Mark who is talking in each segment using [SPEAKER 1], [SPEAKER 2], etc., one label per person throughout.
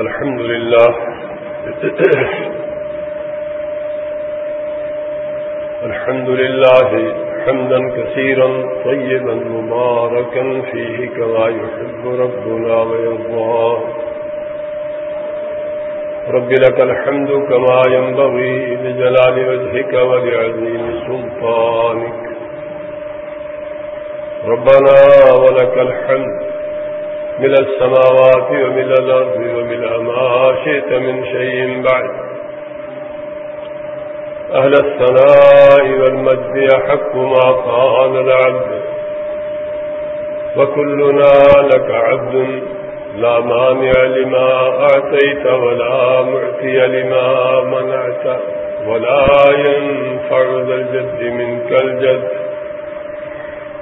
[SPEAKER 1] الحمد لله. الحمد لله حمدا كثيرا طيبا مباركا فيه كما يحب ربنا ويرضاه رب لك الحمد كما ينبغي لجلال وجهك ولعظيم سلطانك. ربنا ولك الحمد من السماوات ومن الأرض ومن ما شئت من شيء بعد. أهل الثناء والمجد يحق ما قال العبد. وكلنا لك عبد، لا مانع لما أعطيت ولا معطي لما منعت. ولا ينفع ذا الجد منك الجد.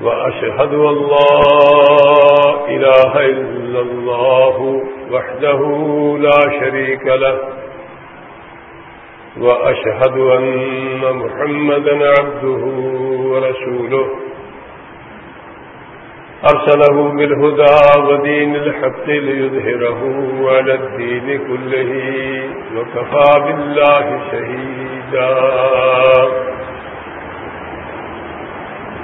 [SPEAKER 1] وأشهد أن لا إله إلا الله وحده لا شريك له وأشهد أن محمدا عبده ورسوله أرسله بالهدى ودين الحق ليظهره على الدين كله وكفى بالله شهيدا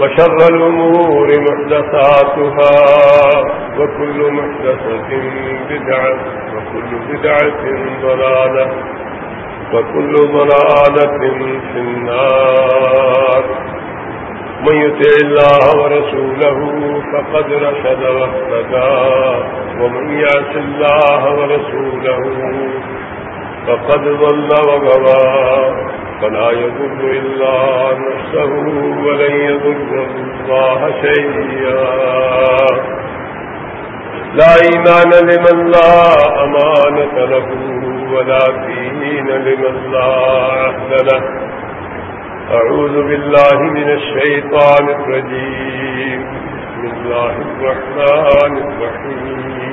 [SPEAKER 1] وشر الأمور محدثاتها وكل محدثة بدعة وكل بدعة ضلالة وكل ضلالة في النار. من يتع الله ورسوله فقد رشد واهتدى ومن يعص الله ورسوله فقد ضل وغوى. فلا يضر إلا نفسه ولن يضر الله شيئا. لا إيمان لمن لا أمانة له ولا دين لمن لا عهد له. أعوذ بالله من الشيطان الرجيم. بسم الله الرحمن الرحيم.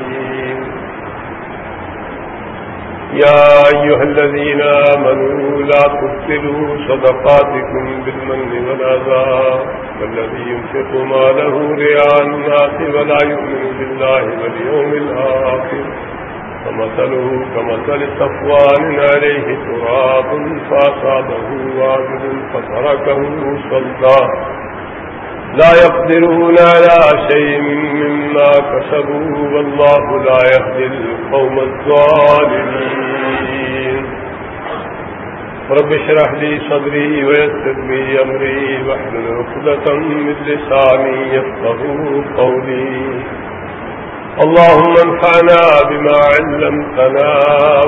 [SPEAKER 1] يا أيها الذين آمنوا لا تبتلوا صدقاتكم بالمن والأذى والذي ينفق ما له رياء الناس ولا يؤمن بالله واليوم الآخر فمثله كمثل صفوان عليه تراب فأصابه واجد فتركه صلدا لا يقدرون على شيء مما كسبوا والله لا يهدي القوم الظالمين. رب اشرح لي صدري ويسر لي أمري واحلل عقدة من لساني يفقهوا قولي. اللهم انفعنا بما علمتنا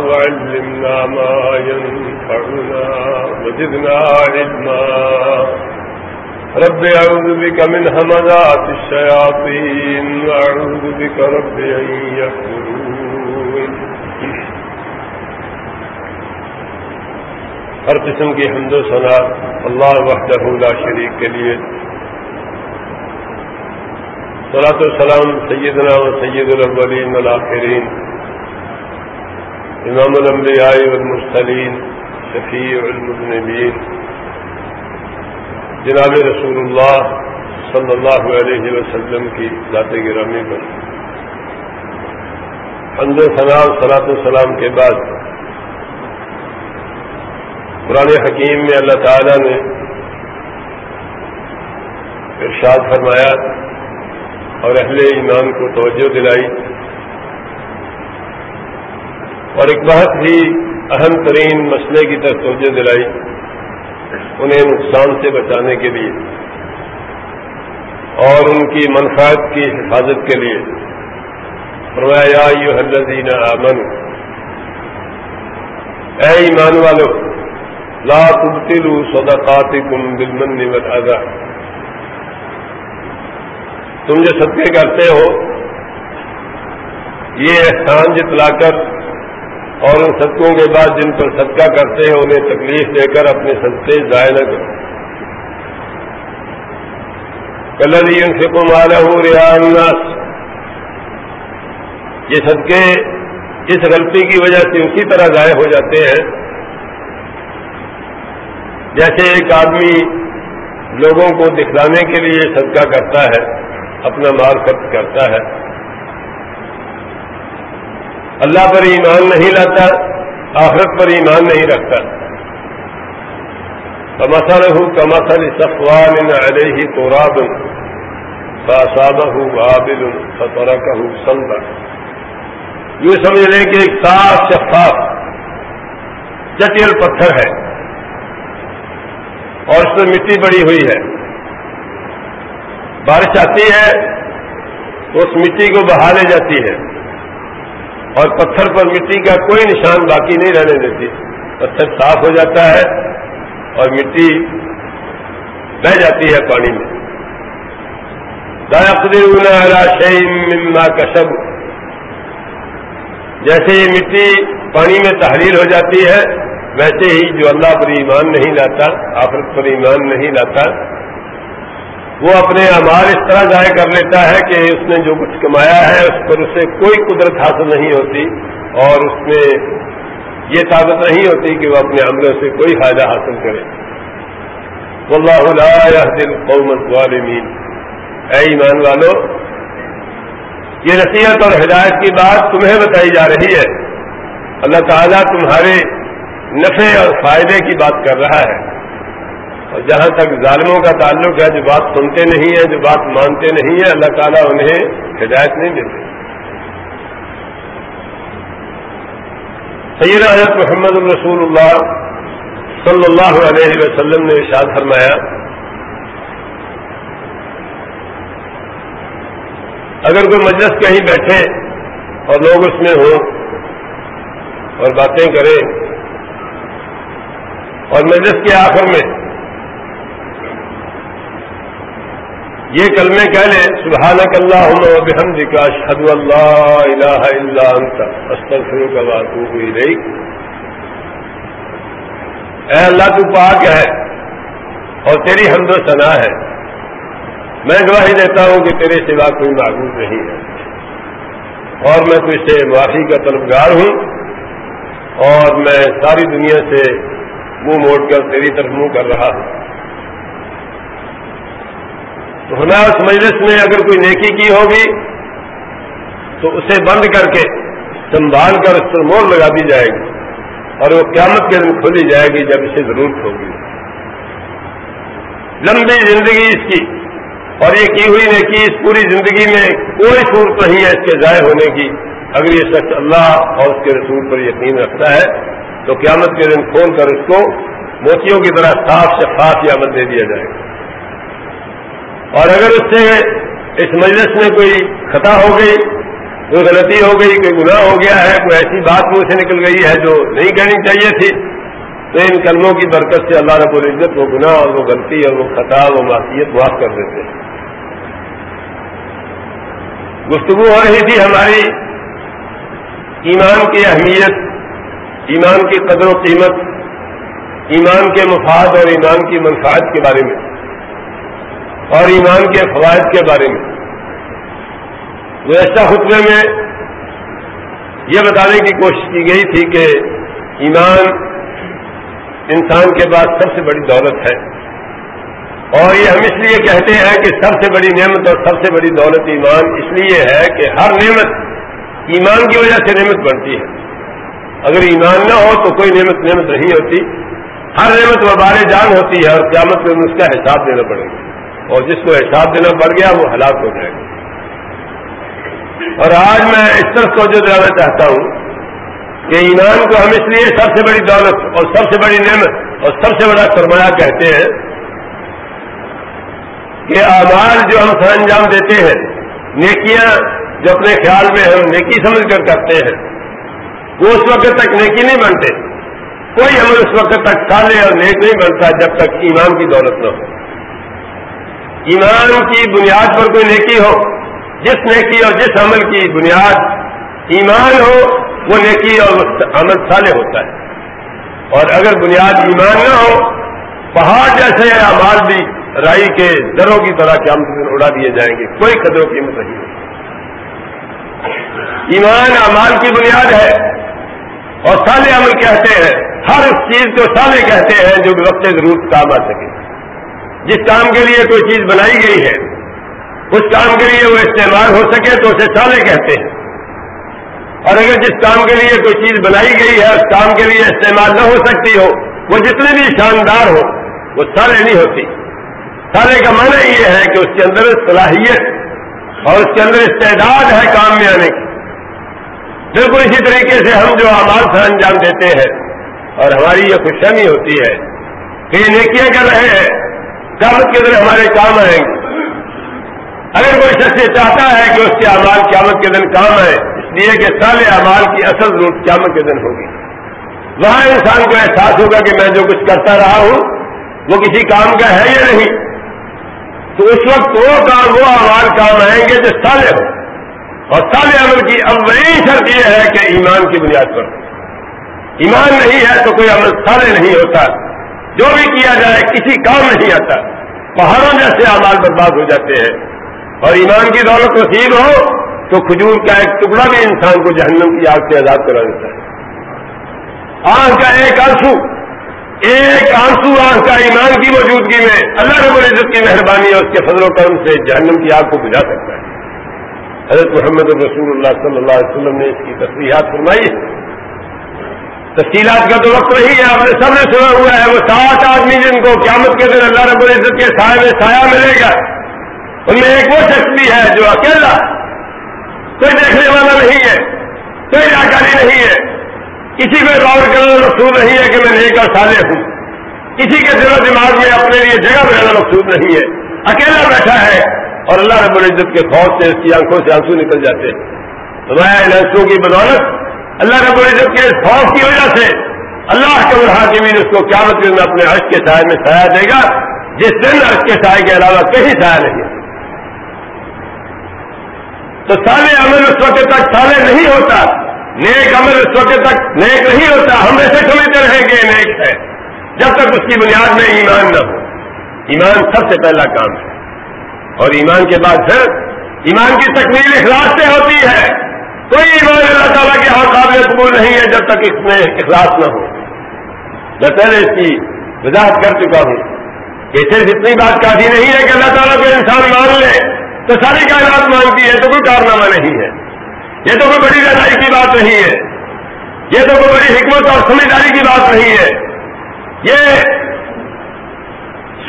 [SPEAKER 1] وعلمنا ما ينفعنا وزدنا علما. رب أعوذ بك من همذات الشياطين وأعوذ بك رب أن يحضرون ہر قسم کی حمد و صلاح اللہ وحدہ لا شریک کے لیے. صلاۃ السلام سیدنا و سید الاولین والآخرین. امام الانبیاء والمرسلین، شفیع المذنبین. جناب رسول اللہ صلی اللہ علیہ وسلم کی ذات گرامی پر۔ حمد سلام صلاح السلام کے بعد قرآن حکیم میں اللہ تعالی نے ارشاد فرمایا اور اہل ایمان کو توجہ دلائی۔ اور ایک بہت ہی اہم ترین مسئلے کی طرف توجہ دلائی۔ انہیں نقصان سے بچانے کے لیے اور ان کی منفاط کی حفاظت کے لیے۔ فرمایا یو آمن اے ایمان والو، لا تبتلوا صدقاتکم بالمن والعذا تم جو صدقے کرتے ہو، یہ احسان جتلا کر اور ان صدقوں کے بعد جن پر صدقہ کرتے ہیں، انہیں تکلیف دے کر اپنے صدقے ضائع نہ کرو کلر ان سے کو ہوں ریاض یہ صدقے اس غلطی کی وجہ سے اسی طرح ضائع ہو جاتے ہیں۔ جیسے ایک آدمی لوگوں کو دکھلانے کے لیے صدقہ کرتا ہے، اپنا مال خرچ کرتا ہے۔ اللہ پر ایمان نہیں لاتا، آخرت پر ایمان نہیں رکھتا۔ کمسل ہوں کمسل صفوان علیہ تو رابل باسابہ ہوں کا سندا یوں سمجھ لیں کہ ایک صاف شفاف چٹیل پتھر ہے اور اس میں مٹی بڑی ہوئی ہے۔ بارش آتی ہے، تو اس مٹی کو بہا لے جاتی ہے۔ اور پتھر پر مٹی کا کوئی نشان باقی نہیں رہنے دیتی۔ پتھر صاف ہو جاتا ہے اور مٹی بہ جاتی ہے پانی میں۔ دایا مما کشب جیسے یہ مٹی پانی میں تحریر ہو جاتی ہے، ویسے ہی جو اللہ پر ایمان نہیں لاتا آفرت پر ایمان نہیں لاتا وہ اپنے امار اس طرح ضائع کر لیتا ہے کہ اس نے جو کچھ کمایا ہے اس پر اسے کوئی قدرت حاصل نہیں ہوتی اور اس میں یہ طاقت نہیں ہوتی کہ وہ اپنے عملوں سے کوئی فائدہ حاصل کرے۔ واللہ لا يهدي القوم الظالمین۔ اے ایمان والو، یہ نصیحت اور ہدایت کی بات تمہیں بتائی جا رہی ہے۔ اللہ تعالیٰ تمہارے نفع اور فائدے کی بات کر رہا ہے۔ اور جہاں تک ظالموں کا تعلق ہے، جو بات سنتے نہیں ہیں، جو بات مانتے نہیں ہیں، اللہ تعالیٰ انہیں ہدایت نہیں دیتے۔ سید حضرت محمد الرسول اللہ صلی اللہ علیہ وسلم نے ارشاد فرمایا، اگر کوئی مجلس کہیں بیٹھے اور لوگ اس میں ہوں اور باتیں کریں اور مجلس کے آخر میں یہ کلمے کہہ لیں، سبحانک اللہ بحمد کا شد اللہ الہ الا انت، استغفرک و اتوب الیک۔ اے اللہ، تو پاک ہے اور تیری حمد و ثنا ہے۔ میں گواہی دیتا ہوں کہ تیرے سوا کوئی معبود نہیں ہے۔ اور میں تجھ سے معافی کا طلبگار ہوں۔ اور میں ساری دنیا سے منہ موڑ کر تیری طرف منہ کر رہا ہوں۔ تو ہمیں اس مجلس میں اگر کوئی نیکی کی ہوگی تو اسے بند کر کے سنبھال کر اس پر مور لگا دی جائے گی اور وہ قیامت کے دن کھولی جائے گی جب اسے ضرورت ہوگی۔ لمبی زندگی اس کی اور یہ کی ہوئی نیکی اس پوری زندگی میں کوئی صورت نہیں ہے اس کے ضائع ہونے کی۔ اگر یہ شخص اللہ اور اس کے رسول پر یقین رکھتا ہے تو قیامت کے دن کھول کر اس کو موتیوں کی طرح صاف شفاف یا عمل دے دیا جائے گا۔ اور اگر اس سے اس مجلس میں کوئی خطا ہو گئی، کوئی غلطی ہو گئی، کوئی گناہ ہو گیا ہے، کوئی ایسی بات منہ سے نکل گئی ہے جو نہیں کہنی چاہیے تھی، تو ان کلموں کی برکت سے اللہ رب العزت وہ گناہ اور وہ غلطی اور وہ خطا وہ معافیت معاف کر دیتے ہیں۔ گفتگو ہو رہی تھی ہماری ایمان کی اہمیت، ایمان کی قدر و قیمت، ایمان کے مفاد اور ایمان کی منفاط کے بارے میں۔ اور ایمان کے فوائد کے بارے میں۔ وہ ایسا خطبے میں یہ بتانے کی کوشش کی گئی تھی کہ ایمان انسان کے پاس سب سے بڑی دولت ہے۔ اور یہ ہم اس لیے کہتے ہیں کہ سب سے بڑی نعمت اور سب سے بڑی دولت ایمان اس لیے ہے کہ ہر نعمت ایمان کی وجہ سے نعمت بڑھتی ہے۔ اگر ایمان نہ ہو تو کوئی نعمت نعمت نہیں ہوتی۔ ہر نعمت وبار جان ہوتی ہے اور قیامت میں اس کا حساب دینا پڑے گا۔ اور جس کو حساب دینا پڑ گیا وہ ہلاک ہو جائے گا۔ اور آج میں اس طرف توجہ دلانا چاہتا ہوں کہ ایمان کو ہم اس لیے سب سے بڑی دولت اور سب سے بڑی نعمت اور سب سے بڑا سرمایہ کہتے ہیں کہ آواز جو ہم سر انجام دیتے ہیں، نیکیاں جو اپنے خیال میں ہم نیکی سمجھ کر کرتے ہیں، وہ اس وقت تک نیکی نہیں بنتے۔ کوئی عمل اس وقت تک سالے اور نیک نہیں بنتا جب تک ایمان کی دولت نہ ہو۔ ایمان کی بنیاد پر کوئی نیکی ہو، جس نیکی اور جس عمل کی بنیاد ایمان ہو، وہ نیکی اور عمل سالے ہوتا ہے۔ اور اگر بنیاد ایمان نہ ہو، پہاڑ جیسے اعمال بھی رائی کے دروں کی طرح کے قیام اڑا دیے جائیں گے، کوئی قدر و قیمت نہیں۔ ہوگی ایمان اعمال کی بنیاد ہے اور سالے عمل کہتے ہیں۔ ہر اس چیز کو سالے کہتے ہیں جو وقت ضرورت کام آ سکے۔ جس کام کے لیے کوئی چیز بنائی گئی ہے، اس کام کے لیے وہ استعمال ہو سکے تو اسے سالے کہتے ہیں۔ اور اگر جس کام کے لیے کوئی چیز بنائی گئی ہے، اس کام کے لیے استعمال نہ ہو سکتی ہو، وہ جتنے بھی شاندار ہو، وہ سالے نہیں ہوتی۔ سالے کا معنی یہ ہے کہ اس کے اندر صلاحیت اور اس کے اندر استعداد ہے کام میں آنے کی۔ بالکل اسی طریقے سے ہم جو آمال سے انجام دیتے ہیں اور ہماری یہ خوشحمی ہوتی ہے کہ یہ نیکیاں کر رہے ہیں۔ قیامت کے دن ہمارے کام آئیں گے۔ اگر کوئی شخص یہ چاہتا ہے کہ اس کے اعمال قیامت کے دن کام آئے، اس لیے کہ سال اعمال کی اصل ضرورت قیامت کے دن ہوگی۔ وہاں انسان کو احساس ہوگا کہ میں جو کچھ کرتا رہا ہوں، وہ کسی کام کا ہے یا نہیں؟ تو اس وقت وہ کام، وہ اعمال کام آئیں گے جو سالے ہوں۔ اور سال عمل کی اولین شرط یہ ہے کہ ایمان کی بنیاد پر۔ ایمان نہیں ہے تو کوئی عمل سالے نہیں ہوتا۔ جو بھی کیا جائے، کسی کام نہیں آتا۔ پہاڑوں جیسے اعمال برباد ہو جاتے ہیں۔ اور ایمان کی دولت نصیب ہو، تو کھجور کا ایک ٹکڑا بھی انسان کو جہنم کی آگ سے آزاد کرا دیتا ہے۔ آنکھ کا ایک آنسو ایک آنسو آنکھ کا ایمان کی موجودگی میں اللہ رب العزت کی مہربانی اور اس کے فضل و کرم سے جہنم کی آگ کو بجھا سکتا ہے۔ حضرت محمد رسول اللہ صلی اللہ علیہ وسلم نے اس کی تصریحات فرمائی۔ تفصیلات کا تو وقت نہیں ہے آپ نے سب نے سنا ہوا ہے، وہ سات آدمی جن کو قیامت کے دن اللہ رب العزت کے سائے میں سایہ ملے گا۔ ان میں ایک وہ شخص بھی ہے جو اکیلا، کوئی دیکھنے والا نہیں ہے، کوئی جانکاری نہیں ہے۔ کسی میں غور کرنا مقصود نہیں ہے کہ میں نیک اور سالے ہوں۔ کسی کے دل و دماغ میں اپنے لیے جگہ بنانا مقصود نہیں ہے۔ اکیلا بیٹھا ہے اور اللہ رب العزت کے خوف سے اس کی آنکھوں سے آنسو نکل جاتے ہیں۔ تو ان کی بدولت اللہ رب العزت کے خوف کی وجہ سے اللہ کے الحاکمین اس کو قیامت میں اپنے عرش کے سائے میں سایہ دے گا، جس دن عرش کے سائے کے علاوہ کہیں سایہ نہیں تو سالے عمل اس وقت تک سالے نہیں ہوتا، نیک عمل اس وقت تک نیک نہیں ہوتا، ہم ایسے سمجھتے رہیں گے نیک ہے۔ جب تک اس کی بنیاد میں ایمان نہ ہو۔ ایمان سب سے پہلا کام ہے۔ اور ایمان کے بعد پھر ایمان کی تکمیل اخلاص سے ہوتی ہے۔ کوئی ایمان اللہ تعالیٰ کے ہاں قابل قبول نہیں ہے جب تک اس میں اخلاص نہ ہو۔ میں پہلے اس کی وضاحت کر چکا ہوں۔ کہ صرف اتنی بات کافی نہیں ہے کہ اللہ تعالیٰ کو انسان مان لے تو ساری کائنات مانتی ہے تو کوئی کارنامہ نہیں ہے۔ یہ تو کوئی بڑی لڑائی کی بات نہیں ہے۔ یہ تو کوئی بڑی حکمت اور سمجھداری کی بات نہیں ہے۔ یہ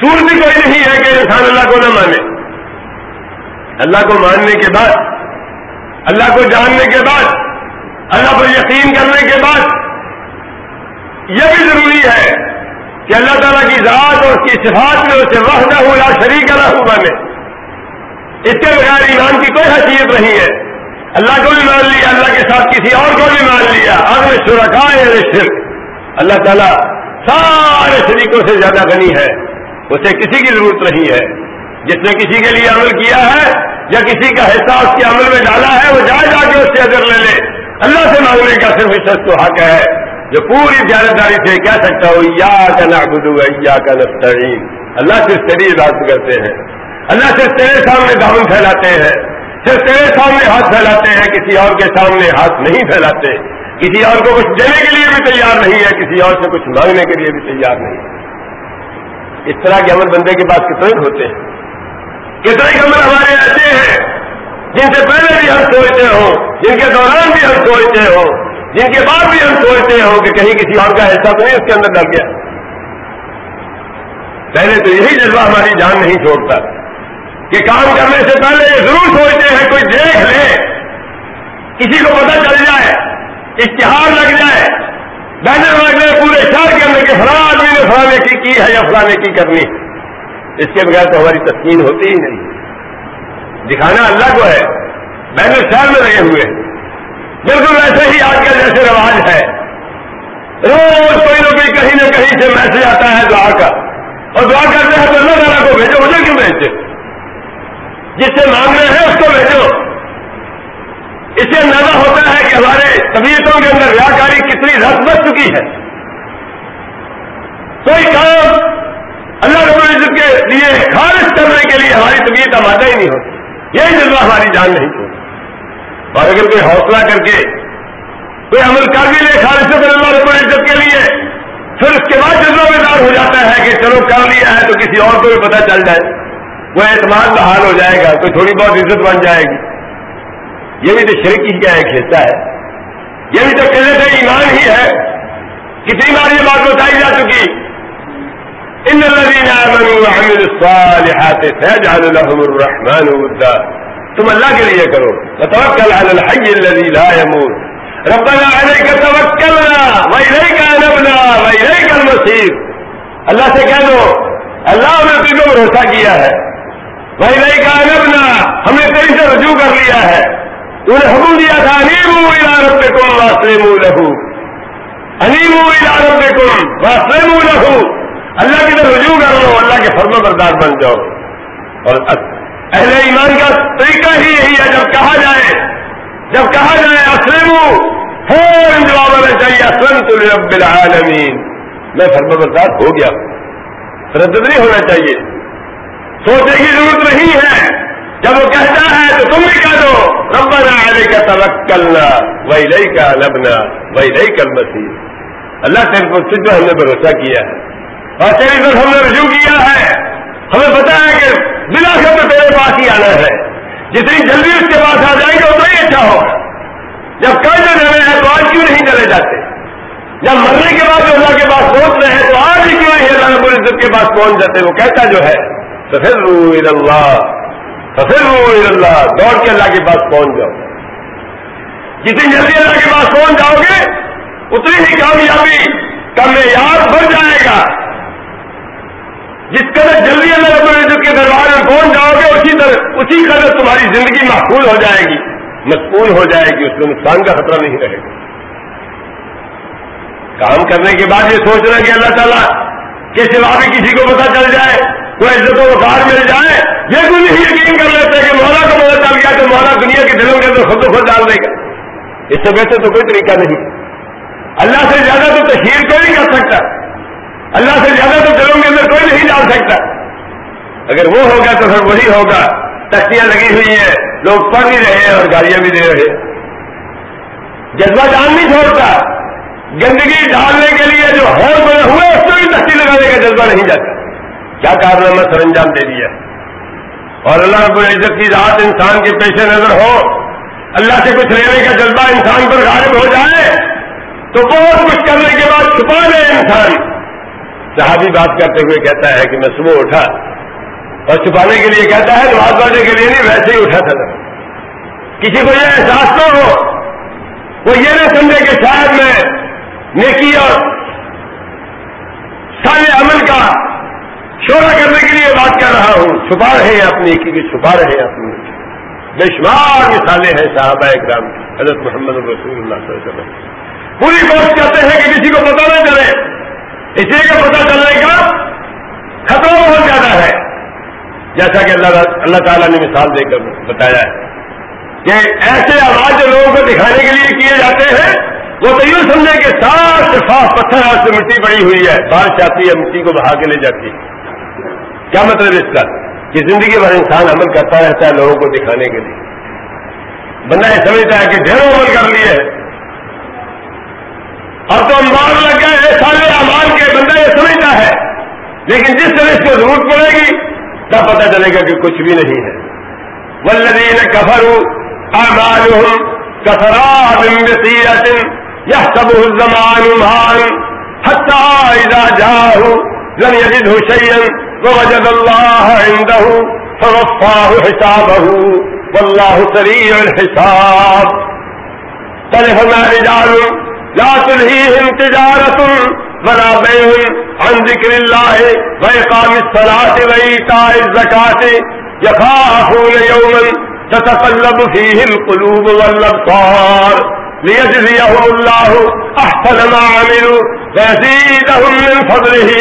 [SPEAKER 1] سور بھی کوئی نہیں ہے کہ انسان اللہ کو نہ مانے۔ اللہ کو ماننے کے بعد اللہ کو جاننے کے بعد، اللہ پر یقین کرنے کے بعد یہ بھی ضروری ہے کہ اللہ تعالیٰ کی ذات اور اس کی صفات میں اسے وحدہ ہو یا شریک اللہ ہو بنے اس کے بغیر ایمان کی کوئی حیثیت نہیں ہے۔ اللہ کو بھی مان لیا، اللہ کے ساتھ کسی اور کو بھی مان لیا۔ آگ میں شرکا ہے شرک؟ اللہ تعالیٰ سارے شریکوں سے زیادہ غنی ہے۔ اسے کسی کی ضرورت نہیں ہے۔ جس نے کسی کے لیے عمل کیا ہے یا کسی کا حصہ اس کے عمل میں ڈالا ہے، وہ جائے جا کے اس سے اگر لے لے۔ اللہ سے مانگنے کا صرف شخص تو حق ہے۔ جو پوری جانکاری سے کہہ سکتا ہو یا کا نابدو یا کا نفترین اللہ صرف تیری عبادت کرتے ہیں۔ اللہ صرف تیرے سامنے دامن پھیلاتے ہیں۔ صرف تیرے سامنے ہاتھ پھیلاتے ہیں، کسی اور کے سامنے ہاتھ نہیں پھیلاتے۔ کسی اور کو کچھ دینے کے لیے بھی تیار نہیں ہے، کسی اور سے کچھ مانگنے کے لیے بھی تیار نہیں۔ اس طرح کے عمل بندے کے پاس کتنے ہوتے ہیں؟ کتنے عمل ہمارے ایسے ہیں جن سے پہلے بھی ہم سوچتے ہوں، جن کے دوران بھی ہم سوچتے ہوں، جن کے بعد بھی ہم سوچتے ہوں کہ کہیں کسی اور کا ایسا تو نہیں اس کے اندر ڈر گیا۔ پہلے تو یہی جذبہ ہماری جان نہیں چھوڑتا کہ کام کرنے سے پہلے یہ ضرور سوچتے ہیں، کوئی دیکھ لے، کسی کو پتہ چل جائے، اشتہار لگ جائے، بینر لگ جائے پورے شہر کے اندر کہ فلاں آدمی نے فلانے کی کی ہے یا فلانے کی کرنی اس کے بغیر تو ہماری تسکین ہوتی ہی نہیں۔ دکھانا اللہ کو ہے۔ بینر شہر میں لگے ہوئے۔ بالکل ویسے ہی آج کل جیسے رواج ہے۔ روز کوئی نہ کوئی کہیں نہ کہیں سے میسج آتا ہے دعا کا۔ اور دعا کرتے ہیں تو اللہ تعالیٰ کو بھیجو، مجھے کیوں بھیجتے؟ جس سے مانگ رہے ہیں اس کو بھیجو۔ اس سے اندازہ ہوتا ہے کہ ہمارے طبیعتوں کے اندر ریاکاری کتنی رس بچ چکی ہے۔ کوئی کام اللہ رب العزت کے لیے خارج کرنے کے لیے ہماری طبیعت آمادہ ہی نہیں ہوتی۔ یہی جذبہ ہماری جان نہیں چھوڑتی اور اگر کوئی حوصلہ کر کے کوئی عمل کر بھی لے خارج سے اللہ رب العزت کے لیے، پھر اس کے بعد جذبہ بیدار ہو جاتا ہے کہ چلو کر لیا ہے تو کسی اور کو بھی پتہ چل جائے۔ وہ اعتماد بحال ہو جائے گا، کوئی تھوڑی بہت عزت بن جائے گی۔ یہ بھی تو شرک کی کیا ایک حصہ ہے۔ یہ بھی تو قلت ایمان ہی ہے۔ کتنی بار یہ بات بتائی جا چکی ان الذين امنوا وعملوا الصالحات سيجعل لهم الرحمن ودا. تم اللہ کے لیے کرو وتوکل على الحي الذي لا يموت. ربنا عليك توكلنا واليك انبنا واليك المصير. اللہ سے کہہ دو اللہ نے تجھ کو بھروسہ کیا ہے واليك انبنا ہم نے تیری سے رجوع کر لیا ہے انہیں حکم دیا تھا انیمو علاقے کم واسلم لہو انیمو علاقے کم واسلم لہو اللہ کی طرف رجوع کر لو اللہ کے فرم بردار بن جاؤ۔ اور اہل ایمان کا طریقہ ہی یہی ہے، جب کہا جائے، جب کہا جائے اسلم فوراً جواب ہونا چاہیے اسلم تو رب العالمین۔ میں فرم بردار ہو گیا۔ رد نہیں ہونا چاہیے۔ سوچنے کی ضرورت نہیں ہے۔ جب وہ کہتا ہے تو تم بھی کہہ دو، ربنا آنے کا توکلنا وہی لئی کا لبنا وہی لئی کل مسیح اللہ تیرے کو جو ہم نے بھروسہ کیا ہے۔ اور تیری طرف ہم نے رجوع کیا ہے۔ ہمیں پتا ہے کہ بلا سب تیرے پاس ہی آنا ہے۔ جتنی جلدی اس کے پاس آ جائیں گے اتنا ہی اچھا ہوگا۔ جب کل جو ڈرے ہیں تو آج کیوں نہیں چلے جاتے؟ جب مرنے کے بعد اللہ کے پاس پہنچ رہے ہیں تو آج ہی کیوں نہیں اللہ رب العزت کے پاس پہنچ جاتے؟ وہ کہتا جو ہے تو پھر اللہ پھر وہ اللہ دوڑ کے اللہ کے پاس پہنچ جاؤ۔ جتنی جلدی اللہ کے پاس پہنچ جاؤ گے، اتنی ہی کامیابی کا معیار بڑھ جائے گا۔ جس قدر جلدی اللہ رب العزت کے دربار میں پہنچ جاؤ گے، اسی طرح اسی قدر تمہاری زندگی محفوظ ہو جائے گی، مقبول ہو جائے گی، اس میں نقصان کا خطرہ نہیں رہے گا۔ کام کرنے کے بعد یہ سوچ رہے کہ اللہ تعالیٰ کے سوا بھی کسی کو پتا چل جائے، کوئی عزت و وقار مل جائے، یہ کوئی نہیں یقین کر لیتے کہ مولا کو پتا چل گیا تو مولا دنیا کے دلوں کے اندر خود و خود ڈال دے گا۔ اس سے ویسے تو کوئی طریقہ نہیں۔ اللہ سے زیادہ تو تشہیر کوئی نہیں کر سکتا۔ اللہ سے زیادہ تو دلوں کے اندر کوئی نہیں ڈال سکتا۔ اگر وہ ہوگا تو پھر وہی ہوگا۔ تختیاں لگی ہوئی ہیں۔ لوگ پڑھ نہیں رہے ہیں اور گاڑیاں بھی دے رہے۔ ہیں جذبہ جان نہیں چھوڑتا۔ گندگی ڈالنے کے لیے جو ہال بنے ہوئے، اس کو بھی تختی لگانے کا جذبہ نہیں جاتا۔ کیا کارنامہ سر انجام دے دیا۔ اور اللہ رب العزت کی ذات انسان کے پیش نظر ہو، اللہ سے کچھ لینے کا جذبہ انسان پر غالب ہو جائے، تو بہت کچھ کرنے کے بعد چھپا لے انسان۔ صحابی بات کرتے ہوئے کہتا ہے کہ میں صبح اٹھا اور چھپانے کے لیے کہتا ہے بات پانے کے لیے نہیں، ویسے ہی اٹھا تھا کسی کو یہ احساس نہ ہو، وہ یہ نہ سمجھے کہ شاید میں نیکی اور سارے عمل کا شورا کرنے کے لیے بات کر رہا ہوں۔ چھپا رہے ہیں اپنی کی، چھپا رہے ہیں اپنی بے شمار مثالیں ہیں صحابہ اکرام کی، حضرت محمد رسول اللہ صلی اللہ علیہ وسلم۔ پوری کوشش کرتے ہیں کہ کسی کو پتا نہ چلے۔ اس لیے کہ پتا چلنے کا خطرہ بہت زیادہ ہے۔ جیسا کہ اللہ اللہ تعالیٰ نے مثال دے کر بتایا ہے کہ ایسے آواز جو لوگوں کو دکھانے کے لیے کیے جاتے ہیں، وہ تو یوں سمجھے کہ صاف شفاف پتھر ہاتھ سے مٹی پڑی ہوئی ہے بارش آتی ہے، مٹی کو بہا کے لے جاتی۔ ہے کیا مطلب اس کا؟ کہ زندگی بھر انسان عمل کرتا رہتا ہے لوگوں کو دکھانے کے لیے۔ بندہ یہ سمجھتا ہے کہ ڈھیروں عمل کر لیے۔ اور تو مار لگ گئے سارے امال کے بندہ یہ سمجھتا ہے۔ لیکن جس طرح اس کو ضرورت پڑے گی، تب پتہ چلے گا کہ کچھ بھی نہیں ہے۔ ولدین والذین کفروا اعمالهم كسراب بسيرة يحسبه الزمان مهان حتى إذا جاءه لم يجده شيئا ووجد الله عنده فوفاه حسابه والله سريع الحساب۔ تلفنا رجال لا تلهيهم تجارة ولا بيع عن ذكر الله وإقام الصلاة وإيتاء الزكاة يخافون يوما تتقلب فيه القلوب والأبصار ليجزيهم الله أحسن ما عملوا ويزيدهم من فضله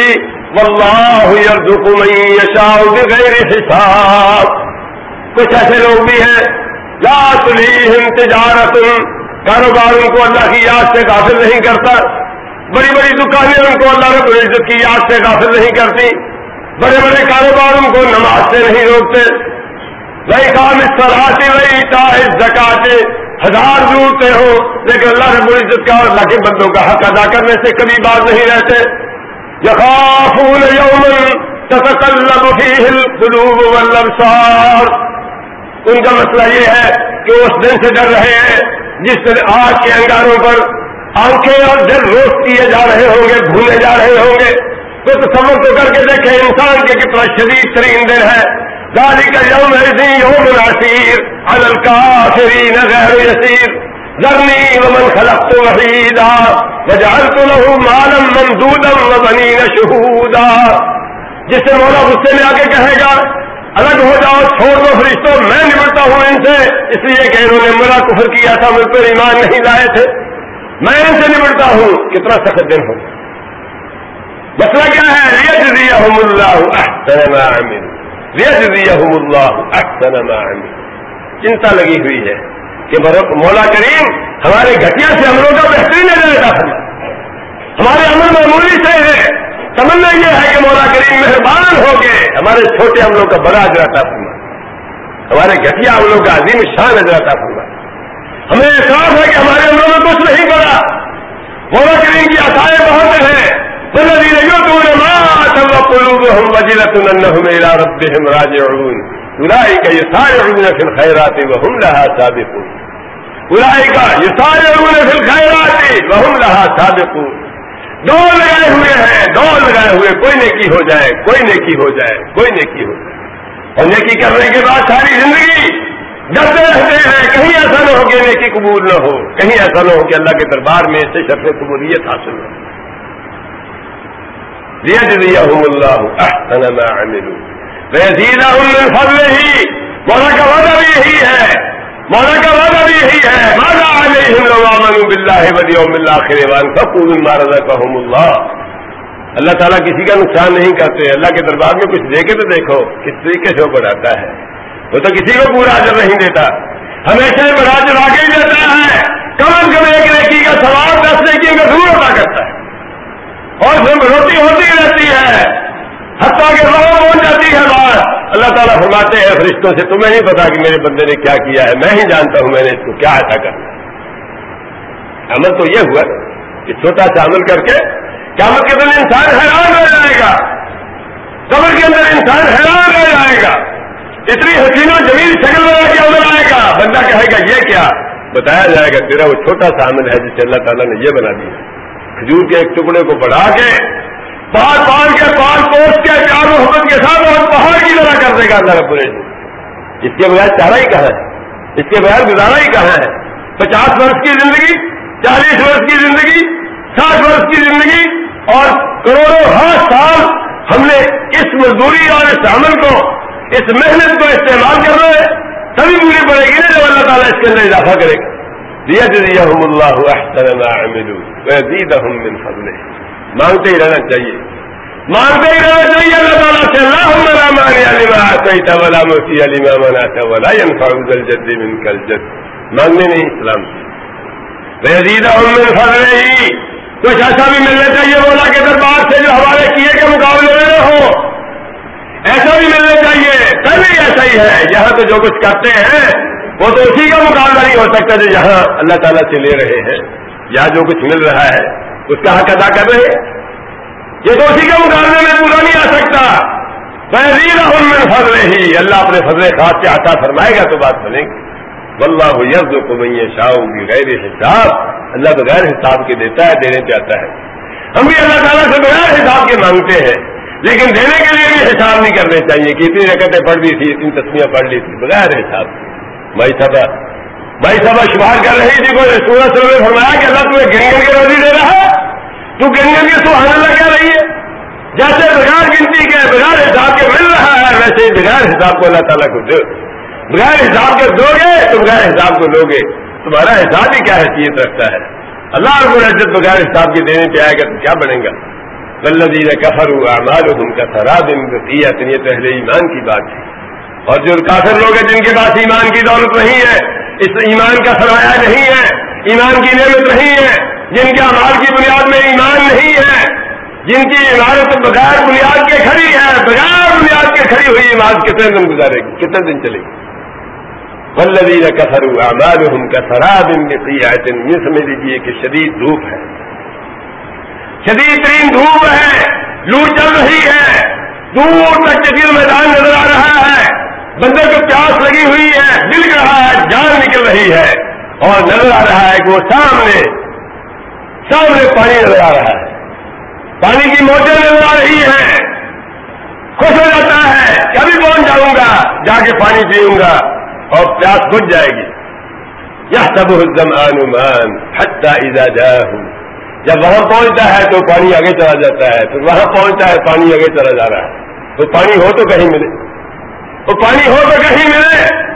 [SPEAKER 1] والله يرزق من يشاء بغير حساب کچھ ایسے لوگ بھی ہیں لا تلہیہم تجارت کاروبار ان کو اللہ کی یاد سے غافل نہیں کرتا۔ بڑی بڑی دکانیں ان کو اللہ رب العزت کی یاد سے غافل نہیں کرتی۔ بڑے بڑے کاروبار ان کو نماز سے نہیں روکتے۔ وہی کام اس طرح سے وہی تاحد زکاتے ہزار ڈھونڈتے ہو، لیکن اللہ رب العزت کا اور اللہ کے بندوں کا حق ادا کرنے سے کبھی بات نہیں رہتے۔ یخافون یومن تتقلب فیہ القلوب والابصار۔ ان کا مسئلہ یہ ہے کہ اس دن سے ڈر رہے ہیں، جس دن آگ کے انگاروں پر آنکھیں اور دل روز کیے جا رہے ہوں گے، بھولے جا رہے ہوں گے۔ تو تصور تو کر کے دیکھیں انسان کے کتنا شدید ترین دن ہے۔ ذلك اليوم إذن يوم العسير على الكافرين غير يسير ذرني ومن خلقت وحيدا وجعلت له مالا ممدودا وبنين شهودا جس سے مولا غصے میں آ کے کہے گا الگ ہو جاؤ، چھوڑ دو فرشتوں، میں نمٹتا ہوں ان سے۔ اس لیے کہ انہوں نے میرا کفر کیا تھا، مجھ پر ایمان نہیں لائے تھے۔ میں ان سے نمٹتا ہوں، کتنا سخت دن ہو۔ مسئلہ کیا ہے؟ ریت دیا ہوں اللہ چنتا لگی ہوئی ہے کہ مولا کریم ہمارے گھٹیا سے ہم لوگ کا بہترین فرما ہمارے عمل معمولی سے ہے۔ تمنا یہ ہے کہ مولا کریم مہربان ہو کے ہمارے چھوٹے عملوں کا بڑا اجراتا فرما۔ ہمارے گھٹیا عملوں کا عظیم شان اجراتا فرما۔ ہمیں احساس ہے کہ ہمارے عملوں میں کچھ نہیں پڑا مولا کریم کی آسائیں بہت ہیں۔ والذين يؤتون ما آتوا وقلوبهم وجلة أنهم إلى ربهم راجعون۔ أولئك يسارعون في الخيرات دوڑ لگائے ہوئے ہیں دوڑ لگائے ہوئے، کوئی نیکی ہو جائے، کوئی نیکی ہو جائے، کوئی نیکی ہو جائے۔ اور نیکی کرنے کے بعد ساری زندگی ڈرتے رہتے ہیں، کہیں ایسا نہ ہو کہ نیکی قبول نہ ہو، کہیں ایسا نہ ہو کہ اللہ کے دربار میں سے شرط قبولیت حاصل نہ ہو۔ ليجزيهم الله احسن ما عملوا۔ ويزيدهم مولا کا وعدہ بھی یہی ہے۔ مولا کا وعدہ بھی یہی ہے۔ ماذا عليهم لو امنوا بالله واليوم الاخر وانفقوا مما رزقهم الله اللہ تعالیٰ کسی کا نقصان نہیں کرتے، اللہ کے دربار میں کچھ دے کے تو دیکھو کس طریقے سے وہ بڑھاتا ہے۔ وہ تو کسی کو پورا اجر نہیں دیتا۔ ہمیشہ بڑا چڑھا کے ہی دیتا ہے۔ کم از کم ایک نیکی کا سوال دس نیکی کا ضرور ادا کرتا ہے۔ اور روٹی ہوتی رہتی ہے حتیٰ کہ وہ پہنچ جاتی ہے بات۔ اللہ تعالیٰ فرماتے ہیں فرشتوں سے، تمہیں نہیں پتا کہ میرے بندے نے کیا کیا ہے۔ میں ہی جانتا ہوں میں نے اس کو کیا ایسا کرنا عمل تو یہ ہوا کہ چھوٹا سا عمل کر کے قیامت کے دن انسان حیران رہ جائے گا۔ قبر کے اندر انسان حیران رہ جائے گا۔ اتنی حسین و جمیل شکل بنا کے عمل آئے گا۔ بندہ کہے گا، یہ کیا؟ بتایا جائے گا، تیرا وہ چھوٹا سا عمل ہے جسے اللہ تعالیٰ نے یہ بنا دیا۔ کھجور کے ایک ٹکڑے کو بڑھا کے پال پال کے پال پوچھ کے پیار محبت کے ساتھ اور پہاڑ کی طرح کر دے گا اللہ رب العزت۔ اس کے بغیر چارہ ہی کہاں ہے؟ اس کے بغیر گزارا ہی کہاں ہے؟ پچاس برس کی زندگی، چالیس برس کی زندگی، ساٹھ برس کی زندگی اور کروڑوں ہر سال ہم نے اس مزدوری اور اس عمل کو، اس محنت کو استعمال کر رہے ہیں تبھی پوری پڑے گی نا جب اللہ تعالیٰ اس کے اندر اضافہ کرے گا۔ ليجزيهم الله احسن مانگتے ہی رہنا چاہیے۔ مانگتے ہی رہنا چاہیے، اللہ تعالیٰ سے اللهم لا مانع لما اعطيت ولا معطي لما منعت ولا ينفع ذا الجد منك الجد مانگنے نہیں اسلام سے ويزيدهم من فضله کچھ ایسا بھی ملنا چاہیے، مولا کے دربار سے جو ہمارے کیے کے مقابلے میں نہ ہو۔ ایسا بھی ملنا چاہیے پہلے ایسا ہی ہے۔ یہاں تو جو کچھ کرتے ہیں، وہ تو اسی کا مقابلہ نہیں ہو سکتا جو یہاں اللہ تعالیٰ سے لے رہے ہیں۔ یا جو کچھ مل رہا ہے اس کا حق ادا کر رہے یہ تو اسی کے مقابلے میں پورا نہیں آ سکتا۔ میں فضل ہی۔ اللہ اپنے فضل خاص سے عطا فرمائے گا تو بات بنے گی۔ واللہ یز کو میں شاہ غیر حساب۔ اللہ بغیر حساب کے دیتا ہے، دینے پہ آتا ہے۔ ہم بھی اللہ تعالیٰ سے بغیر حساب کے مانگتے ہیں، لیکن دینے کے لیے بھی حساب نہیں کرنے چاہیے۔ کہ اتنی رکتیں پڑھ لی تھی، اتنی تصویریں پڑھ لی تھی، بغیر حساب بھائی صاحب بھائی صاحب، شمار کر رہی تھی، کوئی سورج سر نے فرمایا کہ اللہ تمہیں گن گن کے روزی دے رہا ہے؟ تو گن گن کے سبحان اللہ کیا رہی ہے۔ جیسے بغیر گنتی کے، بغیر حساب کے مل رہا ہے، ویسے ہی بغیر حساب کو اللہ تعالیٰ کو دے بغیر حساب کے دو گے تو بغیر حساب کو لو گے۔ تمہارا حساب ہی کیا حیثیت رکھتا ہے؟ اللہ رب العزت بغیر حساب کے دینے پہ آئے گا تو کیا بنے گا؟ بلدین کفر ہوا مال ان کا سراب یہ پہلے ایمان کی بات تھی اور جو کافر لوگ ہیں، جن کے پاس ایمان کی دولت نہیں ہے، اس ایمان کا سرمایہ نہیں ہے، ایمان کی نعمت نہیں ہے۔ جن کے امال کی بنیاد میں ایمان نہیں ہے، جن کی عمارت بغیر بنیاد کے کھڑی ہے، بغیر بنیاد کے کھڑی ہوئی عمارت کتنے دن گزارے گی؟ کتنے دن چلے گی؟ ولدین کسرو آباد ان کا سراب ان کی یہ سمجھ لیجیے کہ شدید دھوپ ہے۔ شدید ترین دھوپ ہے لو چل رہی ہے۔ دور تک جدید میدان نظر آ رہا ہے۔ بندے کو پیاس لگی ہوئی ہے، دل رہا ہے، جان نکل رہی ہے۔ اور نظر آ رہا ہے کہ وہ سامنے سامنے پانی نظر آ رہا ہے۔ پانی کی موٹیں نظر آ رہی ہے خوش ہو جاتا ہے کبھی پہنچ جاؤں گا؟ جا کے پانی پیوں گا اور پیاس بج جائے گی۔ یہ سب حدم آنمان حتہ جا ہوں جب وہاں پہنچتا ہے تو پانی آگے چلا جاتا ہے۔ پھر وہاں پہنچتا ہے، پانی آگے چلا جا رہا ہے۔ تو پانی ہو تو کہیں ملے۔ تو پانی ہو تو کہیں ملے۔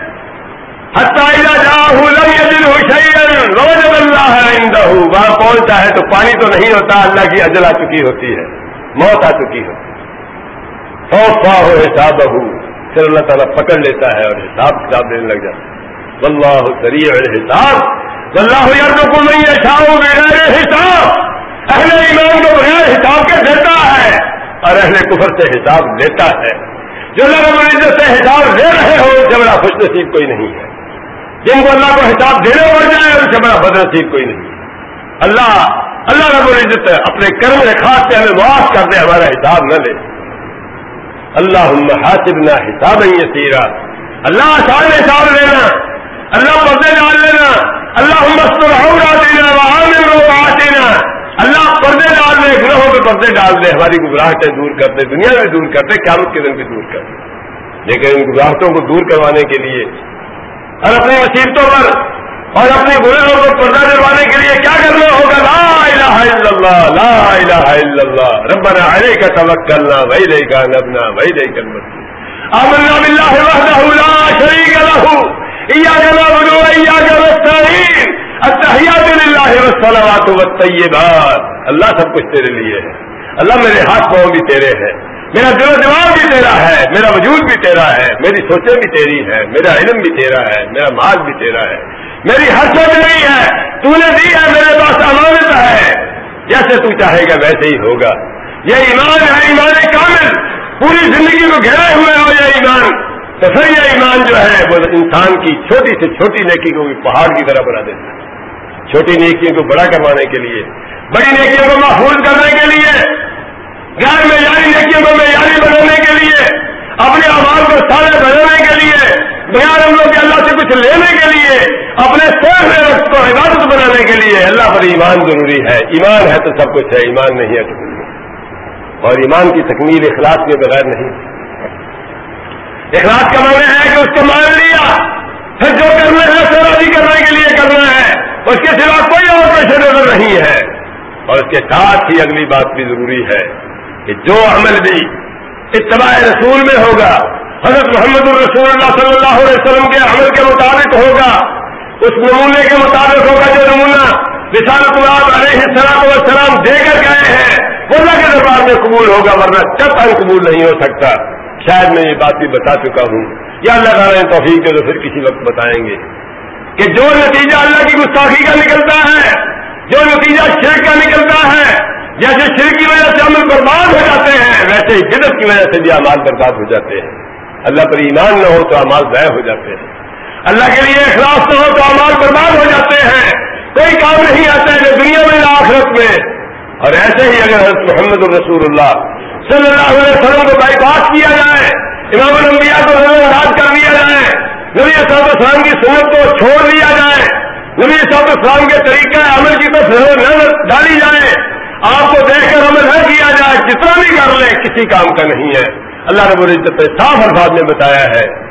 [SPEAKER 1] وہاں پہنچتا ہے تو پانی تو نہیں ہوتا، اللہ کی اجل آ چکی ہوتی ہے، موت آ چکی ہوتی ہے۔ سو سو ہو حساب بہو پھر اللہ تعالیٰ پکڑ لیتا ہے اور حساب کتاب دینے لگ جاتا ہے۔ واللہ سریع الحساب۔ واللہ یرزق من یشاء بغیر حساب۔ اہل ایمان کو بغیر حساب کے دیتا ہے اور اہل کفر سے حساب لیتا ہے۔ جو اللہ رب العزت سے حساب لے رہے ہو ان سے بڑا خوش نصیب کوئی نہیں ہے۔ جن کو اللہ کو حساب دینے پڑ جائے، ان سے بڑا بد نصیب کوئی نہیں۔ اللہ اللہ رب العزت اپنے کرم خاص سے ہمیں معاف کر دے ہمارا حساب نہ لے۔ اللہ حاصبنا حساب یسیرا۔ اللہ آسان حساب لینا، اللہ پردے ڈال لینا۔ اللہ دینا وہاں دینا اللہ پردے ڈال دے گروہوں پہ پردے ڈال دے ہماری گبراہٹیں دور کر دے، دنیا میں دور کر دے، قیامت کے دن بھی دور کر دے۔ لیکن ان گبراہٹوں کو دور کروانے کے لیے اور اپنی مصیبتوں پر اور اپنے گناہوں کو پردہ دلوانے کے لیے کیا کرنا ہوگا؟ لا الہ الا اللہ، لا الہ الا اللہ۔ ربنا علیہ کا سبق کرنا وہی رہے گا نبنا وہی رہے گا آمنا باللہ وحدہ لا شریک لہو ایاک نعبد و ایاک نستعین۔ التحیات للہ والصلوات والطیبات۔ اللہ سب کچھ تیرے لیے ہے۔ اللہ میرے ہاتھ پاؤں بھی تیرے ہیں۔ میرا دل و دماغ بھی تیرا ہے، میرا وجود بھی تیرا ہے، میری سوچیں بھی تیری ہے میرا علم بھی تیرا ہے، میرا مال بھی تیرا ہے۔ میری ہر سوچ نہیں ہے، تو نے دی ہے، میرے پاس امانت ہے۔ جیسے تو چاہے گا ویسے ہی ہوگا۔ یہ ایمان ہے، ایمان کامل۔ پوری زندگی کو گھیرے ہوئے ہو یہ ایمان۔ تو پھر یہ ایمان جو ہے، وہ انسان کی چھوٹی سے چھوٹی نیکی کو بھی پہاڑ کی طرح بنا دیتا ہے۔ چھوٹی نیکیوں کو بڑا کروانے کے لیے، بڑی نیکیوں کو محفوظ کرنے کے لیے۔ غیر معیاری نیکیوں کو معیاری بنانے کے لیے اپنے آواز کو سارے بنانے کے لیے، بغیر ہم لوگ اللہ سے کچھ لینے کے لیے، اپنے سوچ کو عبادت بنانے کے لیے۔ اللہ پر ایمان ضروری ہے۔ ایمان ہے تو سب کچھ ہے، ایمان نہیں ہے تو کچھ نہیں۔ اور ایمان کی تکمیل اخلاص کے بغیر نہیں اخلاص کا معنی ہے کہ اس کو مان لیا۔ پھر جو کرنا ہے سوراجی کرنے کے لیے کرنا ہے۔ اس کے سوا کوئی اور پیسے نظر نہیں ہے۔ اور اس کے ساتھ ہی اگلی بات بھی ضروری ہے۔ کہ جو عمل بھی اتباع رسول میں ہوگا، حضرت محمد الرسول اللہ صلی اللہ علیہ وسلم کے عمل کے مطابق ہوگا، اس نمونے کے مطابق ہوگا جو نمونہ رسالت اللہ علیہ السلام والسلام دے کر گئے ہیں، وہ اللہ کے دربار میں قبول ہوگا، ورنہ کب تک قبول نہیں ہو سکتا۔ شاید میں یہ بات بھی بتا چکا ہوں۔ یا اللہ تعالیٰ توفیق کے تو پھر کسی وقت بتائیں گے۔ کہ جو نتیجہ اللہ کی گستاخی کا نکلتا ہے، جو نتیجہ شرک کا نکلتا ہے جیسے شر کی وجہ سے عمل برباد ہو جاتے ہیں، ویسے ہی بدت کی وجہ سے بھی امال برباد ہو جاتے ہیں۔ اللہ پر ایمان نہ ہو تو امال ضائع ہو جاتے ہیں۔ اللہ کے لیے اخلاص نہ ہو تو امال برباد ہو جاتے ہیں۔ کوئی کام نہیں آتا ہے جو دنیا میں آخرت میں۔ اور ایسے ہی اگر حضرت محمد الرسول اللہ صلی اللہ علیہ وسلم کو بائی پاس کیا جائے، امام الانبیاء کو نظر انداز کر دیا جائے، نبی صاحب السلام کی سنت کو چھوڑ دیا جائے، نبی صاحب السلام کے طریقہ عمل کی طرف نظر ڈالی جائے۔ آپ کو دیکھ کر عمل نہ کیا جائے جتنا بھی کر لیں، کسی کام کا نہیں ہے۔ اللہ رب العزت نے صاف الفاظ میں بتایا ہے۔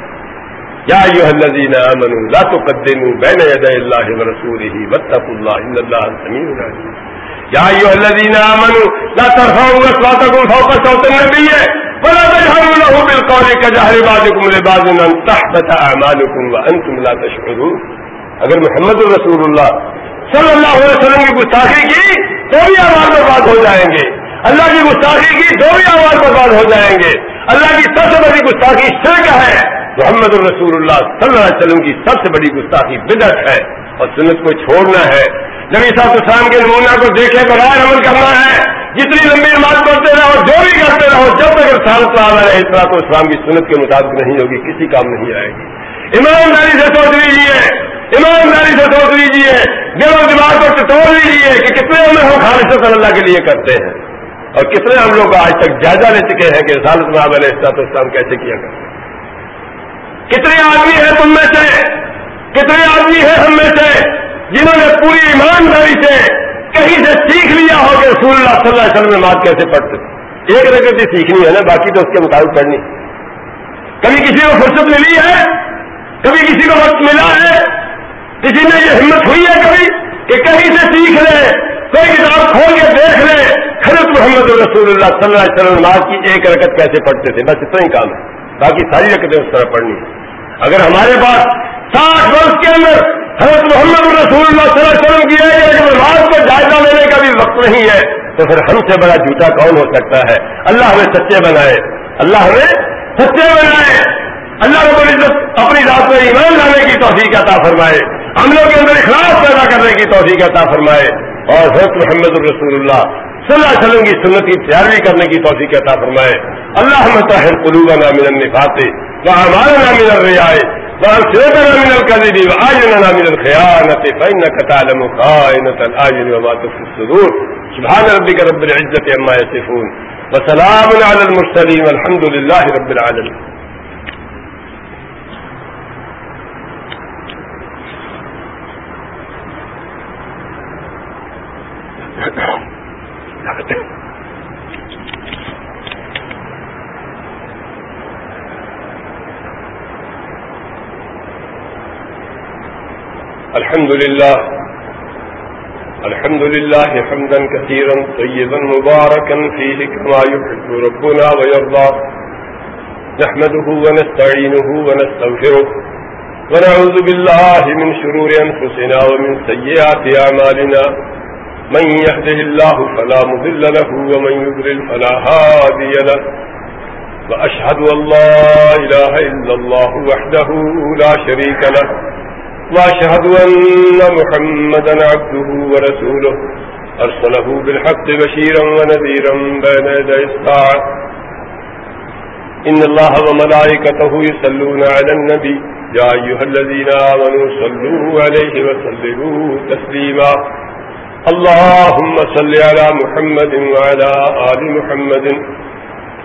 [SPEAKER 1] یا یو الذین آمنوا، لا تقدموا بین یدی اللہ ورسولہ واتقوا اللہ، ان اللہ سمیع علیم۔ یا ایو الذین آمنوا، لا ترفعوا اصواتکم فوق صوت النبی، ولا تجهروا له بالقول كجهر بعضكم لبعض ان تحبط اعمالكم وانتم لا تشعرون۔ اگر محمد الرسول اللہ صلی اللہ علیہ وسلم کی گستاخی کی تو بھی آواز برباد ہو جائیں گے۔ اللہ کی گستاخی کی تو بھی آواز برباد ہو جائیں گے۔ اللہ کی سب سے بڑی گستاخی شرک ہے؟ محمد الرسول اللہ صلی اللہ علیہ وسلم کی سب سے بڑی گستاخی بدت ہے اور سنت کو چھوڑنا ہے۔ نبی صاحب اسلام کے نمونہ کو دیکھے بغیر عمل کرنا ہے۔ جتنی لمبی نماز پڑھتے رہو، جو بھی کرتے رہو، جب تک سال تو آ رہے اس طرح تو اسلام کی سنت کے مطابق نہیں ہوگی، کسی کام نہیں آئے گی۔ ایمانداری سے سوچ لیجیے ایمانداری سے سوچ لیجیے دل و دماغ کو ٹٹور لیجیے کہ کتنے ہمیں ہم خالص اللہ کے لیے کرتے ہیں اور کتنے ہم لوگ آج تک جائزہ لے چکے ہیں کہ سالت میں علیہ اسلام کیسے کیا کرتے ہیں۔ کتنے آدمی ہیں تم میں سے؟ کتنے آدمی ہیں ہم میں سے جنہوں نے پوری ایمانداری سے کہیں سے سیکھ لیا ہو کہ رسول اللہ صلی اللہ علیہ وسلم میں بات کیسے پڑھتے ایک رکعت ہی سیکھنی ہے نا، باقی تو اس کے مطابق پڑھنی۔ کبھی کسی کو فرصت ملی ہے کبھی کسی کو وقت ملا ہے؟ کسی میں یہ ہمت ہوئی ہے کبھی کہ کہیں سے سیکھ لے، کوئی کتاب کھول کے دیکھ لے؟ حضرت محمد رسول اللہ صلی اللہ علیہ وسلم نماز کی ایک رکعت کیسے پڑھتے تھے؟ بس اتنا ہی کام ہے۔ باقی ساری رکعتیں اس طرح پڑھنی ہے اگر ہمارے پاس ساٹھ برس کے اندر حضرت محمد رسول اللہ صلی اللہ علیہ وسلم کی ہے کہ نماز کو جائزہ لینے کا بھی وقت نہیں ہے، تو پھر ہم سے بڑا جھوٹا کون ہو سکتا ہے؟ اللہ ہمیں سچے بنائے۔ اللہ ہمیں سچے بنائے۔ اللہ رب العزت اپنی رات میں ایمان لانے کی توفیق عطا فرمائے۔ ہم لوگ کے اندر اخلاص پیدا کرنے کی توفیق عطا فرمائے۔ اور حضرت محمد الرسول اللہ صلی اللہ علیہ وسلم کی سنت کی تیاری کرنے کی توفیق عطا فرمائے۔ اللہ متحر قلوبنا من النفاق وأعمالنا من الرياء وألسنتنا من الكذب وأعيننا من الخيانة فإنك تعلم خائنة الأعين وما تخفي الصدور۔ سبحان ربك رب العزة عما يصفون وسلام على المرسلين والحمد لله رب العالمين الحمد لله. الحمد لله حمدا كثيرا طيبا مباركا فيه كما يحب ربنا ويرضى. نحمده ونستعينه ونستغفره. ونعوذ بالله من شرور أنفسنا ومن سيئات أعمالنا. من يهده الله فلا مذل له ومن يذلل فلا هادي له. وأشهد أن لا إله إلا الله وحده لا شريك له. وأشهد أن محمدا عبده ورسوله. أرسله بالحق بشيرا ونذيرا بين يدي الساعة. إن الله وملائكته يسلون على النبي. يا أيها الذين آمنوا صلوا عليه وسلموا تسليما. اللهم صل على محمد وعلى آل محمد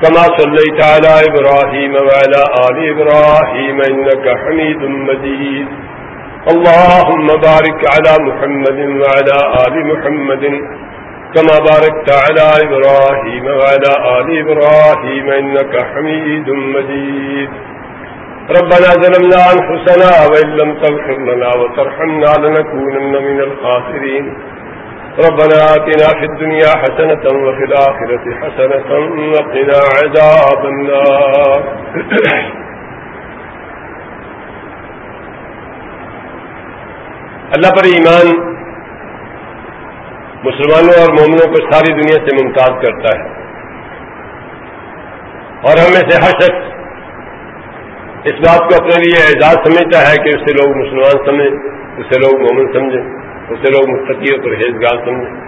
[SPEAKER 1] كما صليت على إبراهيم وعلى آل إبراهيم إنك حميد مجيد اللهم بارك على محمد وعلى آل محمد كما باركت على إبراهيم وعلى آل إبراهيم إنك حميد مجيد ربنا ظلمنا أنفسنا وإن لم تغفر لنا وترحمنا لنكونن من الخاسرين ربنا آتنا في الدنيا حسنة وفي الآخرة حسنة وقنا عذاب النار. اللہ پر ایمان مسلمانوں اور مومنوں کو ساری دنیا سے ممتاز کرتا ہے اور ہمیں سے ہر شخص اس بات کو اپنے لیے اعزاز سمجھتا ہے کہ اسے لوگ مسلمان سمجھیں، اسے لوگ مومن سمجھیں۔ اسے لوگ مستقی اور پرہیزگار سمجھیں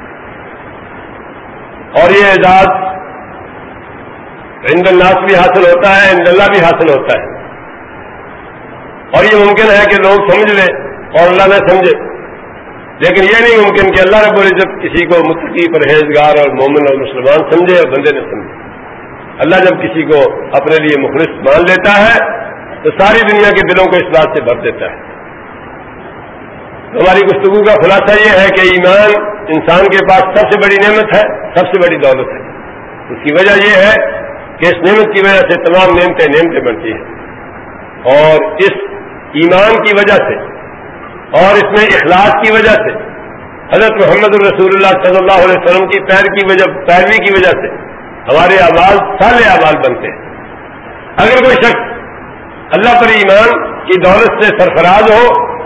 [SPEAKER 1] اور یہ اعزاز عند الناس بھی حاصل ہوتا ہے، عند اللہ بھی حاصل ہوتا ہے۔ اور یہ ممکن ہے کہ لوگ سمجھ لیں اور اللہ نہ سمجھے۔ لیکن یہ نہیں ممکن کہ اللہ رب العزت کسی کو متقی پرہیزگار اور مومن اور مسلمان سمجھے اور بندے نہ سمجھے۔ اللہ جب کسی کو اپنے لیے مخلص مان لیتا ہے، تو ساری دنیا کے دلوں کو اس بات سے بھر دیتا ہے۔ ہماری گفتگو کا خلاصہ یہ ہے کہ ایمان انسان کے پاس سب سے بڑی نعمت ہے، سب سے بڑی دولت ہے۔ اس کی وجہ یہ ہے کہ اس نعمت کی وجہ سے تمام نعمتیں نعمتیں بنتی ہیں۔ اور اس ایمان کی وجہ سے اور اس میں اخلاص کی وجہ سے، حضرت محمد الرسول اللہ صلی اللہ علیہ وسلم کی پیر کی وجہ، پیروی کی وجہ سے ہمارے آواز سارے آواز بنتے ہیں۔ اگر کوئی شخص اللہ پر ایمان کی دولت سے سرفراز ہو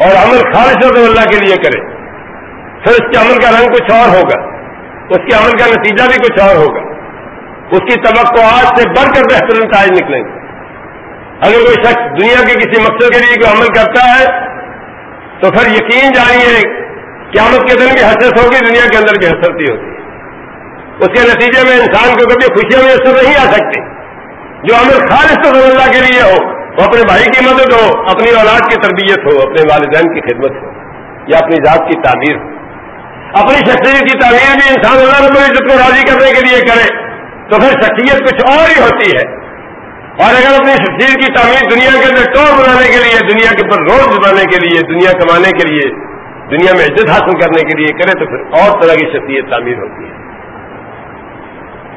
[SPEAKER 1] اور عمل خالص ہو تو اللہ کے لیے کرے۔ پھر اس کے عمل کا رنگ کچھ اور ہوگا۔ اس کے عمل کا نتیجہ بھی کچھ اور ہوگا۔ اس کی توقعات سے بڑھ کر بہترین تاج نکلیں گے۔ اگر کوئی شخص دنیا کے کسی مقصد کے لیے کوئی عمل کرتا ہے، تو پھر یقین جانیے قیامت کے دن کی حسرت ہوگی، دنیا کے اندر کی حسرتی ہوگی۔ اس کے نتیجے میں انسان کو کبھی خوشیاں میسر نہیں آ سکتی۔ جو عمل خالص تو اللہ کے لیے ہو وہ اپنے بھائی کی مدد ہو، اپنی اولاد کی تربیت ہو، اپنے والدین کی خدمت ہو، یا اپنی ذات کی تعمیر ہو۔ اپنی شخصیت کی تعمیر بھی انسان اللہ رب العزت کو راضی کرنے کے لیے کرے، تو پھر شخصیت کچھ اور ہی ہوتی ہے۔ اور اگر اپنی شخصیت کی تعمیر دنیا کے اندر ٹور بنانے کے لیے، دنیا کے اوپر روز بنانے کے لیے، دنیا کمانے کے لیے، دنیا میں عزت حاصل کرنے کے لیے کرے، تو پھر اور طرح کی شخصیت تعمیر ہوتی ہے۔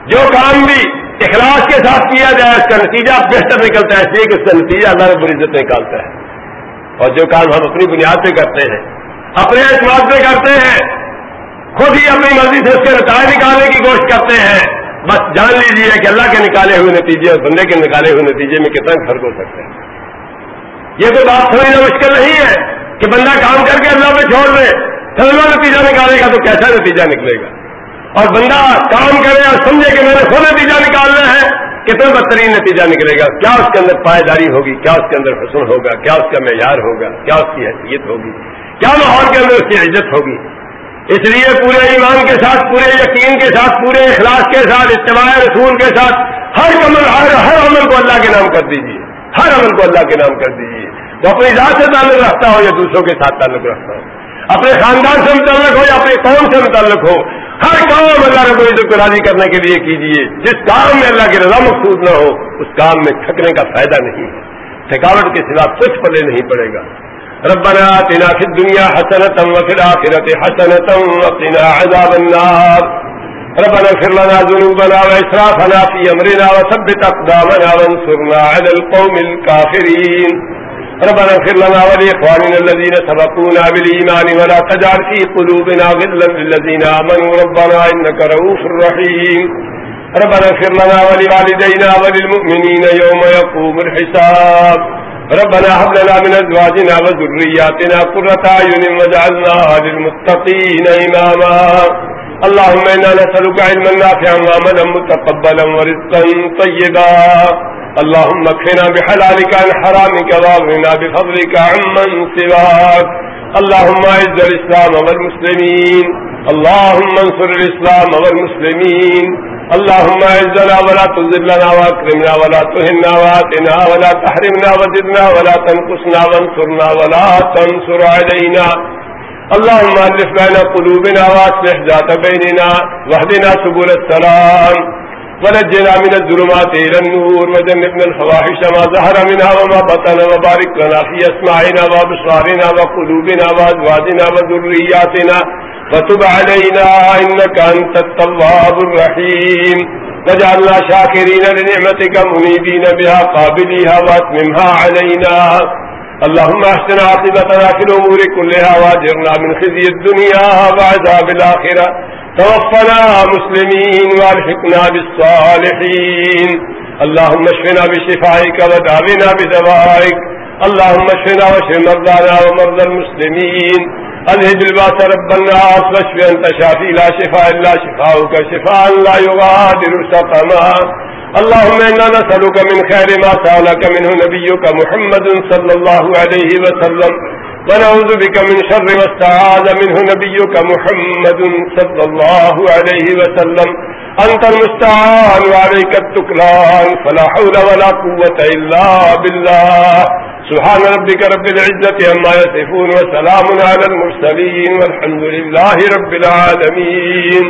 [SPEAKER 1] جو کام بھی اخلاص کے ساتھ کیا جائے، اس کا نتیجہ بہتر نکلتا ہے، اس لیے کہ اس کا نتیجہ اللہ رب العزت نکالتا ہے۔ اور جو کام ہم اپنی بنیاد پہ کرتے ہیں، اپنے اعتماد پہ کرتے ہیں، خود ہی اپنی مرضی سے اس کے نتائج نکالنے کی کوشش کرتے ہیں۔ بس جان لیجیے کہ اللہ کے نکالے ہوئے نتیجے اور بندے کے نکالے ہوئے نتیجے میں کتنا فرق ہو سکتا ہے۔ یہ تو بات سمجھنا مشکل نہیں ہے کہ بندہ کام کر کے اللہ پہ چھوڑ دے اللہ نتیجہ نکالے گا تو کیسا نتیجہ نکلے گا؟ اور بندہ کام کرے اور سمجھے کہ میں نے خود نتیجہ نکالنا ہے، کتنا بدترین نتیجہ نکلے گا؟ کیا اس کے اندر پائیداری ہوگی؟ کیا اس کے اندر حسن ہوگا؟ کیا اس کا معیار ہوگا؟ کیا اس کی حیثیت ہوگی؟ کیا ماحول کے اندر اس کی عزت ہوگی؟ اس لیے پورے ایمان کے ساتھ، پورے یقین کے ساتھ، پورے اخلاص کے ساتھ، اجتماع رسول کے ساتھ، ہر عمل، ہر ہر عمل کو اللہ کے نام کر دیجیے ہر عمل کو اللہ کے نام کر دیجیے وہ اپنی ذات سے تعلق رکھتا ہو یا دوسروں کے ساتھ تعلق رکھتا ہو۔ اپنے خاندان سے متعلق ہو یا اپنے قوم سے متعلق ہو۔ ہر کام اللہ رب العزت کو راضی کرنے کے لیے کیجیے جس کام میں اللہ کی رضا مقصود نہ ہو، اس کام میں تھکنے کا فائدہ نہیں۔ ہے تھکاوٹ کے سوا کچھ پلے نہیں پڑے گا۔ ربنا آتنا في الدنيا حسنة وفي الآخرة حسنة وقنا عذاب النار۔ ربنا اغفر لنا ذنوبنا وإسرافنا في أمرنا وثبت أقدامنا وانصرنا على القوم الكافرين ربنا اغفر لنا ولإخواننا الذين سبقونا بالإيمان ولا تجعل في قلوبنا غلا للذين آمنوا. ربنا إنك رؤوف رحيم. ربنا اغفر لنا ولوالدينا وللمؤمنين يوم يقوم الحساب. ربنا هب لنا من أزواجنا وذرياتنا قرة أعين واجعلنا للمتقين إماما. اللهم إنا نسألك علما نافعا وعملا متقبلا ورزقا طيبا. اللهم اكفنا بحلالك عن حرامك واغننا بفضلك عمن سواك. اللهم اعز الاسلام والمسلمين. اللهم انصر الاسلام والمسلمين. اللهم اعزنا ولا تذلنا واكرمنا ولا تهنا واتنا ولا تحرمنا وزدنا ولا تنقصنا وانصرنا ولا تنصر علينا. اللهم الف بين قلوبنا واصلح ذات بيننا واهدنا سبل السلام. ونجنا من الظلمات إلى النور وجنبنا الفواحش ما ظهر منها وما بطن وبارك لنا في أسماعنا وبصارنا وقلوبنا وأزواجنا وذرياتنا وتب علينا إنك أنت التواب الرحيم وجعلنا شاكرين لنعمتك منيبين بها قابليها واتممها علينا اللهم احسن عاقبتنا في الأمور كلها واجرنا من خزي الدنيا وعذاب الآخرة توفنا مسلمين والحقنا بالصالحين اللهم اشفنا بشفائك ودعونا بدوائك اللهم اشفنا واشف مرضانا ومرضى المسلمين اذهب الباس رب الناس واشف انت شافي لا شفاء الا شفاؤك شفاء لا يغادر سقما. اللهم انا نسالك من خير ما سالك منه نبيك محمد صلى الله عليه وسلم. ونعوذ بك من شر ما استعاذ منه نبيك محمد صلى الله عليه وسلم. أنت المستعان وعليك التكلان. فلا حول ولا قوة إلا بالله. سبحان ربك رب العزة عما يصفون وسلام على المرسلين والحمد لله رب العالمين.